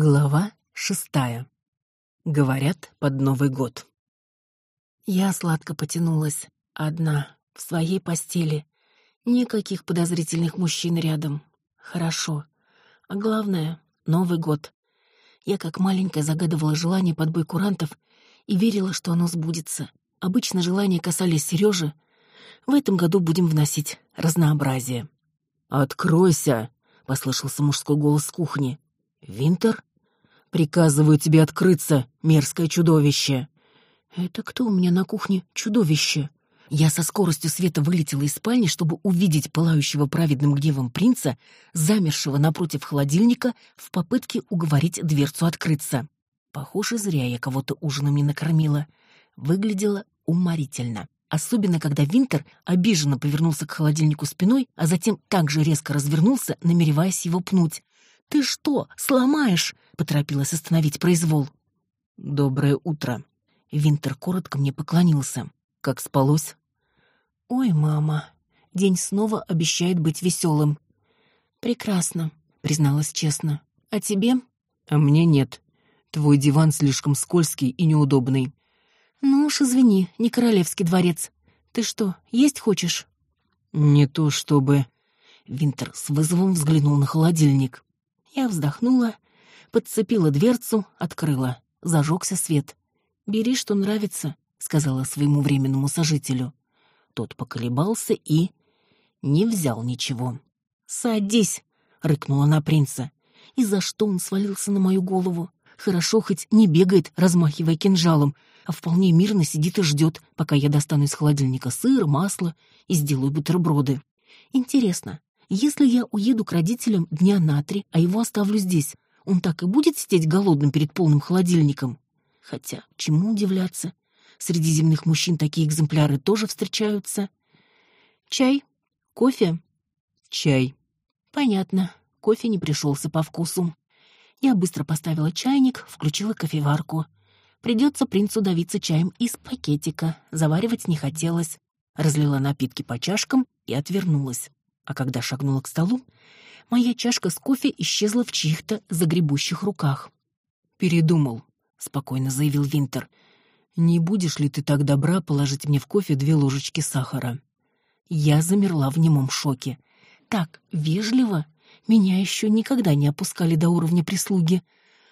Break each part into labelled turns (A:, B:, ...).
A: Глава шестая. Говорят, под Новый год. Я сладко потянулась, одна, в своей постели. Никаких подозрительных мужчин рядом. Хорошо. А главное — Новый год. Я как маленькая загадывала желание под бой курантов и верила, что оно сбудется. Обычно желания касались Сережи. В этом году будем вносить разнообразие.
B: «Откройся!» — послышался мужской голос с кухни. «Винтер? Приказываю тебе открыться, мерзкое чудовище!»
A: «Это кто у меня на кухне чудовище?» Я со скоростью света вылетела из спальни, чтобы увидеть пылающего праведным гневом принца, замершего напротив холодильника в попытке уговорить дверцу открыться. Похоже, зря я кого-то ужином не накормила. Выглядело уморительно. Особенно, когда Винтер обиженно повернулся к холодильнику спиной, а затем также резко развернулся, намереваясь его пнуть. «Ты что, сломаешь?» — поторопилась остановить произвол.
B: «Доброе утро».
A: Винтер коротко мне поклонился.
B: «Как спалось?»
A: «Ой, мама, день снова обещает быть веселым». «Прекрасно», — призналась честно. «А тебе?»
B: «А мне нет. Твой диван слишком скользкий и неудобный».
A: «Ну уж извини, не королевский дворец. Ты что, есть хочешь?»
B: «Не то чтобы...»
A: Винтер с вызовом взглянул на холодильник. Я вздохнула, подцепила дверцу, открыла. Зажегся свет. «Бери, что нравится», — сказала своему временному сожителю. Тот поколебался и... не взял ничего. «Садись!» — рыкнула на принца. «И за что он свалился на мою голову? Хорошо хоть не бегает, размахивая кинжалом, а вполне мирно сидит и ждет, пока я достану из холодильника сыр, масло и сделаю бутерброды. Интересно, если я уеду к родителям дня на три, а его оставлю здесь, он так и будет сидеть голодным перед полным холодильником? Хотя, чему удивляться? Среди земных мужчин такие экземпляры тоже встречаются. Чай? Кофе?
B: Чай.
A: Понятно. Кофе не пришелся по вкусу. Я быстро поставила чайник, включила кофеварку. Придется принцу давиться чаем из пакетика. Заваривать не хотелось. Разлила напитки по чашкам и отвернулась а когда шагнула к столу, моя чашка с кофе исчезла в чьих-то загребущих руках.
B: «Передумал», — спокойно заявил Винтер. «Не будешь ли ты так добра положить мне в кофе две ложечки сахара?»
A: Я замерла в немом шоке. Так вежливо меня еще никогда не опускали до уровня прислуги.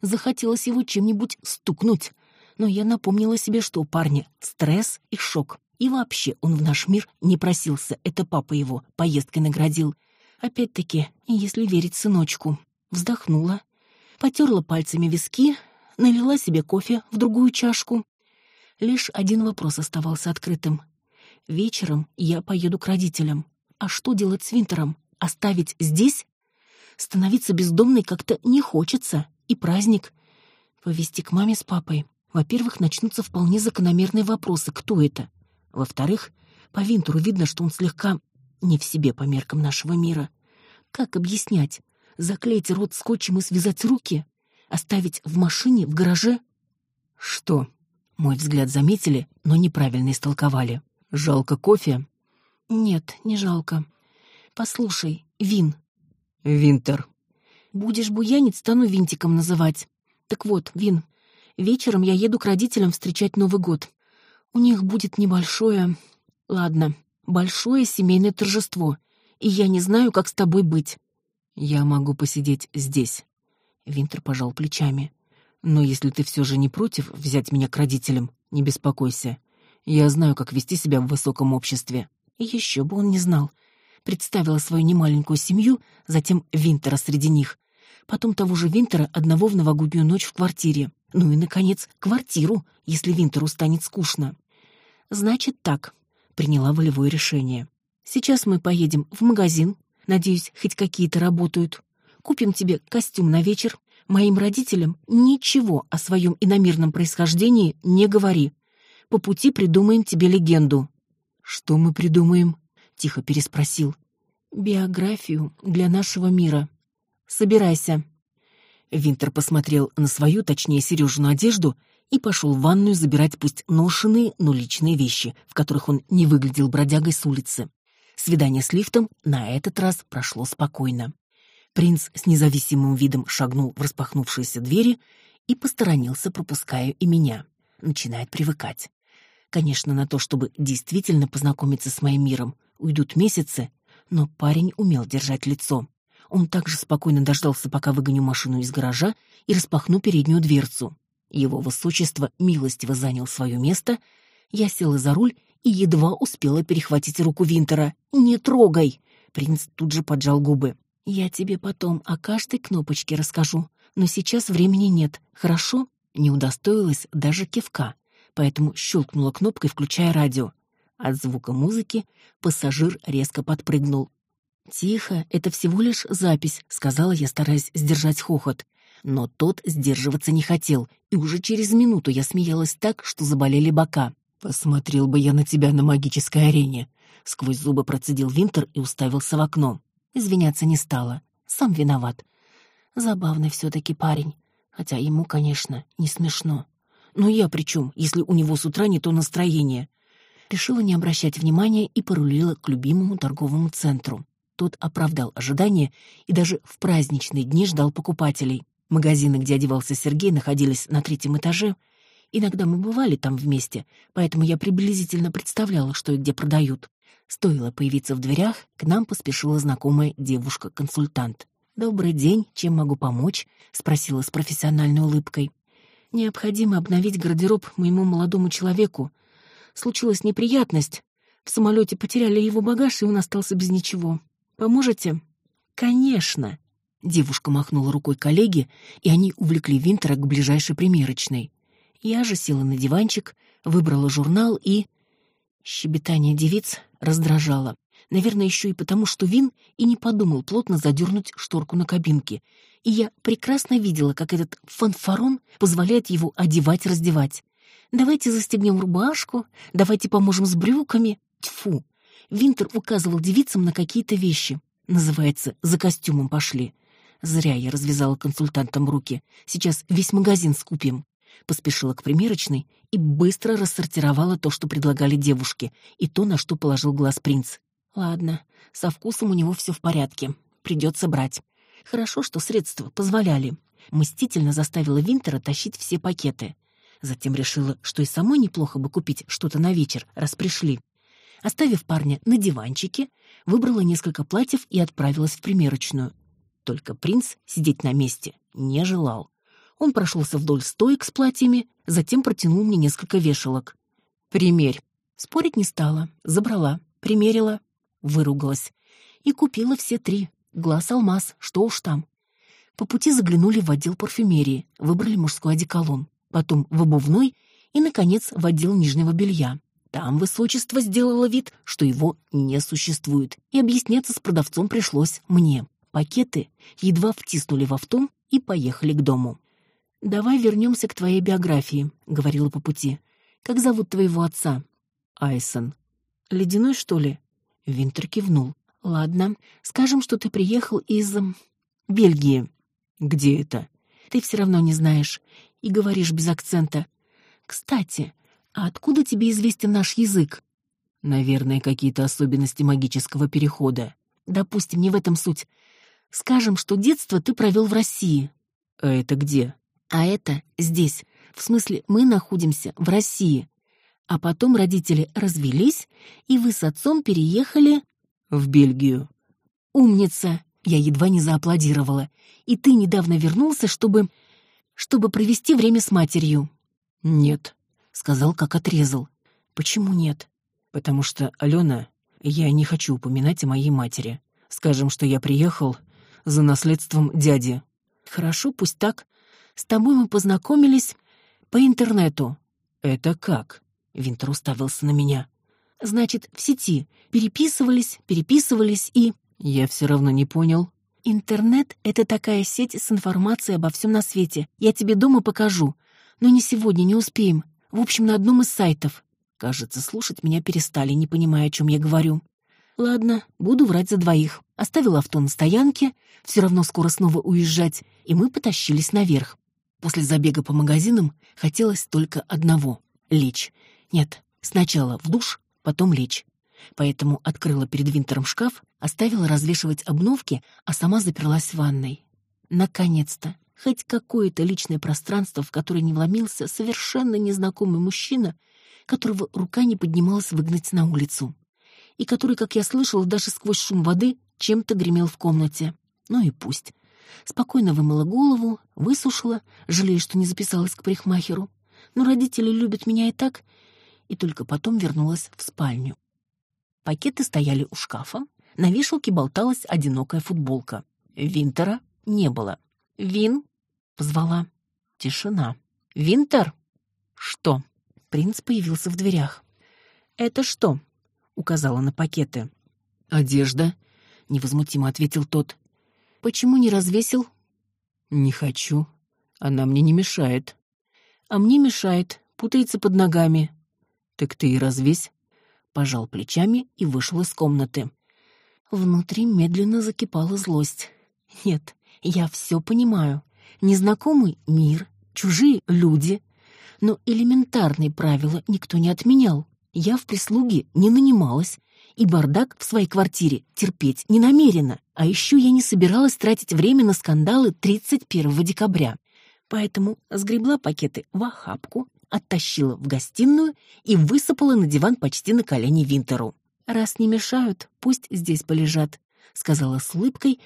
A: Захотелось его чем-нибудь стукнуть, но я напомнила себе, что у парня стресс и шок. И вообще он в наш мир не просился, это папа его поездкой наградил. Опять-таки, если верить сыночку. Вздохнула, потерла пальцами виски, налила себе кофе в другую чашку. Лишь один вопрос оставался открытым. Вечером я поеду к родителям. А что делать с Винтером? Оставить здесь? Становиться бездомной как-то не хочется. И праздник. Повести к маме с папой. Во-первых, начнутся вполне закономерные вопросы. Кто это? Во-вторых, по Винтуру видно, что он слегка не в себе по меркам нашего мира. Как объяснять? Заклеить рот скотчем и связать руки? Оставить в машине, в гараже?
B: Что?
A: Мой взгляд заметили, но неправильно истолковали.
B: Жалко кофе?
A: Нет, не жалко. Послушай, Вин.
B: Винтер.
A: Будешь буянить, стану Винтиком называть. Так вот, Вин, вечером я еду к родителям встречать Новый год. У них будет небольшое... Ладно, большое семейное торжество, и я не знаю, как с тобой быть.
B: Я могу посидеть здесь.
A: Винтер пожал плечами.
B: Но если ты все же не против взять меня к родителям, не беспокойся. Я знаю, как вести себя в высоком обществе.
A: Еще бы он не знал. Представила свою немаленькую семью, затем Винтера среди них. Потом того же Винтера одного в новогоднюю ночь в квартире. Ну и, наконец, квартиру, если Винтеру станет скучно. Значит так, приняла волевое решение. Сейчас мы поедем в магазин. Надеюсь, хоть какие-то работают. Купим тебе костюм на вечер. Моим родителям ничего о своем иномирном происхождении не говори. По пути придумаем тебе легенду.
B: Что мы придумаем?
A: Тихо переспросил. Биографию для нашего мира. Собирайся. Винтер посмотрел на свою, точнее, Сережину одежду и пошел в ванную забирать пусть ношенные, но личные вещи, в которых он не выглядел бродягой с улицы. Свидание с лифтом на этот раз прошло спокойно. Принц с независимым видом шагнул в распахнувшиеся двери и посторонился, пропуская и меня. Начинает привыкать. Конечно, на то, чтобы действительно познакомиться с моим миром, уйдут месяцы, но парень умел держать лицо. Он также спокойно дождался, пока выгоню машину из гаража и распахну переднюю дверцу. Его высочество милостиво занял свое место. Я села за руль и едва успела перехватить руку Винтера. «Не трогай!» Принц тут же поджал губы. «Я тебе потом о каждой кнопочке расскажу, но сейчас времени нет, хорошо?» Не удостоилась даже кивка, поэтому щелкнула кнопкой, включая радио. От звука музыки пассажир резко подпрыгнул. «Тихо, это всего лишь запись», — сказала я, стараясь сдержать хохот. Но тот сдерживаться не хотел, и уже через минуту я смеялась так, что заболели бока. «Посмотрел бы я на тебя на магической арене», — сквозь зубы процедил Винтер и уставился в окно. Извиняться не стала. Сам виноват. Забавный все-таки парень. Хотя ему, конечно, не смешно. Но я при чем, если у него с утра не то настроение? Решила не обращать внимания и порулила к любимому торговому центру. Тот оправдал ожидания и даже в праздничные дни ждал покупателей. Магазины, где одевался Сергей, находились на третьем этаже. Иногда мы бывали там вместе, поэтому я приблизительно представляла, что и где продают. Стоило появиться в дверях, к нам поспешила знакомая девушка-консультант. «Добрый день, чем могу помочь?» — спросила с профессиональной улыбкой. «Необходимо обновить гардероб моему молодому человеку. Случилась неприятность. В самолете потеряли его багаж, и он остался без ничего. Поможете?» «Конечно!» Девушка махнула рукой коллеге, и они увлекли Винтера к ближайшей примерочной. Я же села на диванчик, выбрала журнал и... Щебетание девиц раздражало. Наверное, еще и потому, что Вин и не подумал плотно задернуть шторку на кабинке. И я прекрасно видела, как этот фанфарон позволяет его одевать-раздевать. «Давайте застегнем рубашку, давайте поможем с брюками». Тьфу! Винтер указывал девицам на какие-то вещи. Называется «за костюмом пошли». Зря я развязала консультантам руки. Сейчас весь магазин скупим. Поспешила к примерочной и быстро рассортировала то, что предлагали девушки, и то, на что положил глаз принц. Ладно, со вкусом у него все в порядке. Придется брать. Хорошо, что средства позволяли. Мстительно заставила Винтера тащить все пакеты. Затем решила, что и самой неплохо бы купить что-то на вечер, раз пришли. Оставив парня на диванчике, выбрала несколько платьев и отправилась в примерочную. Только принц сидеть на месте не желал. Он прошелся вдоль стоек с платьями, затем протянул мне несколько вешалок. «Примерь». Спорить не стала, забрала, примерила, выругалась. И купила все три. Глаз-алмаз, что уж там. По пути заглянули в отдел парфюмерии, выбрали мужской одеколон, потом в обувной и, наконец, в отдел нижнего белья. Там высочество сделало вид, что его не существует, и объясняться с продавцом пришлось мне. Пакеты едва втиснули в авто и поехали к дому. «Давай вернемся к твоей биографии», — говорила по пути. «Как зовут твоего отца?» «Айсон». «Ледяной, что ли?» Винтер кивнул. «Ладно, скажем, что ты приехал из... Бельгии». «Где это?» «Ты все равно не знаешь. И говоришь без акцента. Кстати, а откуда тебе известен наш язык?»
B: «Наверное, какие-то особенности магического перехода».
A: «Допустим, не в этом суть. Скажем, что детство ты провел в России.
B: А это где?
A: А это здесь. В смысле, мы находимся в России. А потом родители развелись, и вы с отцом переехали...
B: В Бельгию.
A: Умница! Я едва не зааплодировала. И ты недавно вернулся, чтобы... чтобы провести время с матерью.
B: Нет,
A: сказал, как отрезал. Почему нет?
B: Потому что, Алена, я не хочу упоминать о моей матери. Скажем, что я приехал за наследством дяди.
A: Хорошо, пусть так. С тобой мы познакомились по интернету.
B: Это как?
A: Винтер уставился на меня. Значит, в сети. Переписывались, переписывались и...
B: Я все равно не понял.
A: Интернет — это такая сеть с информацией обо всем на свете. Я тебе дома покажу. Но не сегодня, не успеем. В общем, на одном из сайтов. Кажется, слушать меня перестали, не понимая, о чем я говорю. Ладно, буду врать за двоих. Оставил авто на стоянке, все равно скоро снова уезжать, и мы потащились наверх. После забега по магазинам хотелось только одного — лечь. Нет, сначала в душ, потом лечь. поэтому открыла перед Винтером шкаф, оставила развешивать обновки, а сама заперлась в ванной. Наконец-то, хоть какое-то личное пространство, в которое не вломился совершенно незнакомый мужчина, которого рука не поднималась выгнать на улицу, и который, как я слышала, даже сквозь шум воды чем-то гремел в комнате. Ну и пусть. Спокойно вымыла голову, высушила, жалея, что не записалась к парикмахеру. Но родители любят меня и так, и только потом вернулась в спальню. Пакеты стояли у шкафа, на вешалке болталась одинокая футболка. Винтера не было. «Вин?» — позвала. Тишина. «Винтер?» «Что?» Принц появился в дверях. «Это что?» — указала на пакеты.
B: «Одежда», — невозмутимо ответил тот.
A: «Почему не развесил?»
B: «Не хочу. Она мне не мешает».
A: «А мне мешает, путается под ногами».
B: «Так ты и развесь».
A: Пожал плечами и вышел из комнаты. Внутри медленно закипала злость. «Нет, я все понимаю. Незнакомый мир, чужие люди. Но элементарные правила никто не отменял. Я в прислуге не нанималась, и бардак в своей квартире терпеть не намерена. А еще я не собиралась тратить время на скандалы 31 декабря. Поэтому сгребла пакеты в охапку, оттащила в гостиную и высыпала на диван почти на колени Винтеру. «Раз не мешают, пусть здесь полежат», — сказала с улыбкой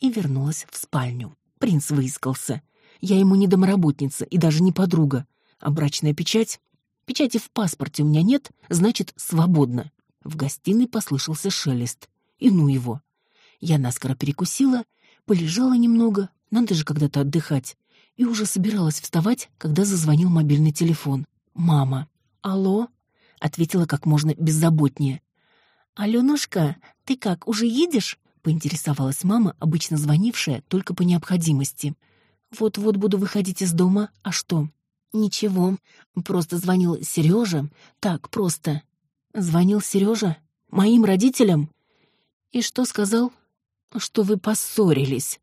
A: и вернулась в спальню. Принц выискался. Я ему не домработница и даже не подруга. А брачная печать? Печати в паспорте у меня нет, значит, свободно. В гостиной послышался шелест. И ну его. Я наскоро перекусила, полежала немного, надо же когда-то отдыхать, и уже собиралась вставать, когда зазвонил мобильный телефон. «Мама». «Алло?» — ответила как можно беззаботнее. «Аленушка, ты как, уже едешь?» — поинтересовалась мама, обычно звонившая только по необходимости. «Вот-вот буду выходить из дома, а что?» «Ничего, просто звонил Сережа. Так, просто». «Звонил Сережа? Моим родителям?» «И что сказал?» «Что вы поссорились».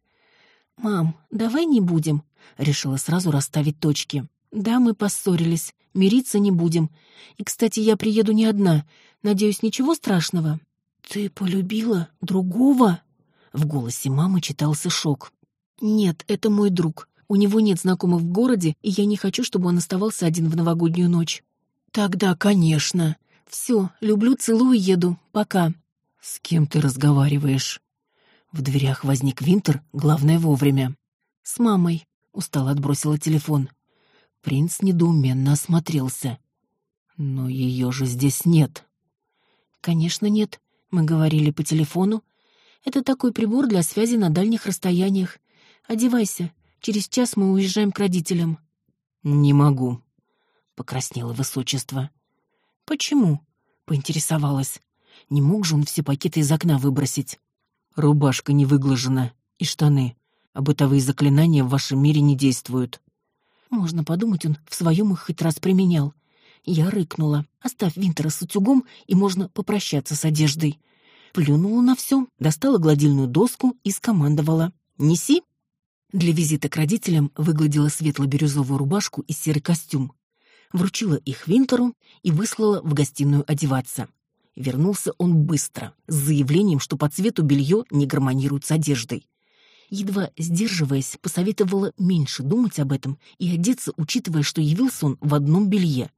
A: «Мам, давай не будем», — решила сразу расставить точки. «Да, мы поссорились, мириться не будем. И, кстати, я приеду не одна. Надеюсь, ничего страшного?» «Ты полюбила другого?» В голосе мамы читался шок. «Нет, это мой друг. У него нет знакомых в городе, и я не хочу, чтобы он оставался один в новогоднюю ночь». «Тогда, конечно. Все, люблю, целую, еду. Пока».
B: «С кем ты разговариваешь?» В дверях возник Винтер, главное вовремя.
A: «С мамой», — устало отбросила телефон.
B: Принц недоуменно осмотрелся. «Но ее же здесь нет».
A: «Конечно нет. Мы говорили по телефону. Это такой прибор для связи на дальних расстояниях. Одевайся. Через час мы уезжаем к родителям».
B: «Не могу», — покраснело высочество.
A: «Почему?» — поинтересовалась. Не мог же он все пакеты из окна выбросить.
B: Рубашка не выглажена и штаны, а бытовые заклинания в вашем мире не действуют.
A: Можно подумать, он в своем их хоть раз применял. Я рыкнула. Оставь Винтера с утюгом, и можно попрощаться с одеждой. Плюнула на все, достала гладильную доску и скомандовала. «Неси!» Для визита к родителям выгладила светло-бирюзовую рубашку и серый костюм. Вручила их Винтеру и выслала в гостиную одеваться. Вернулся он быстро, с заявлением, что по цвету белье не гармонирует с одеждой. Едва сдерживаясь, посоветовала меньше думать об этом и одеться, учитывая, что явился он в одном белье.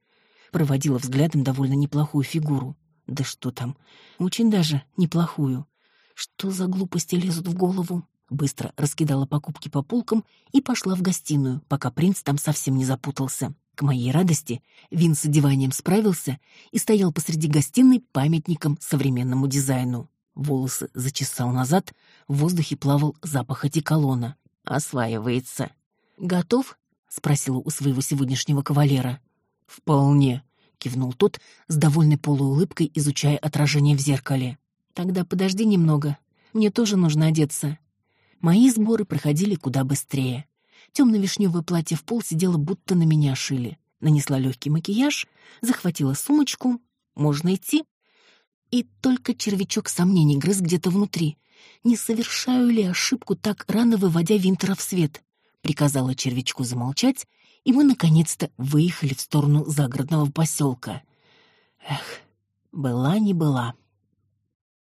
A: Проводила взглядом довольно неплохую фигуру. Да что там, очень даже неплохую. Что за глупости лезут в голову? Быстро раскидала покупки по полкам и пошла в гостиную, пока принц там совсем не запутался. К моей радости Вин с одеванием справился и стоял посреди гостиной памятником современному дизайну. Волосы зачесал назад, в воздухе плавал запах одеколона. Осваивается. «Готов?» — спросила у своего сегодняшнего кавалера.
B: «Вполне», —
A: кивнул тот с довольной полуулыбкой, изучая отражение в зеркале. «Тогда подожди немного. Мне тоже нужно одеться». Мои сборы проходили куда быстрее. Темно-вишневое платье в пол сидело, будто на меня шили. Нанесла легкий макияж, захватила сумочку. Можно идти. И только червячок сомнений грыз где-то внутри. Не совершаю ли ошибку, так рано выводя Винтера в свет? Приказала червячку замолчать, и мы, наконец-то, выехали в сторону загородного поселка. Эх, была не была.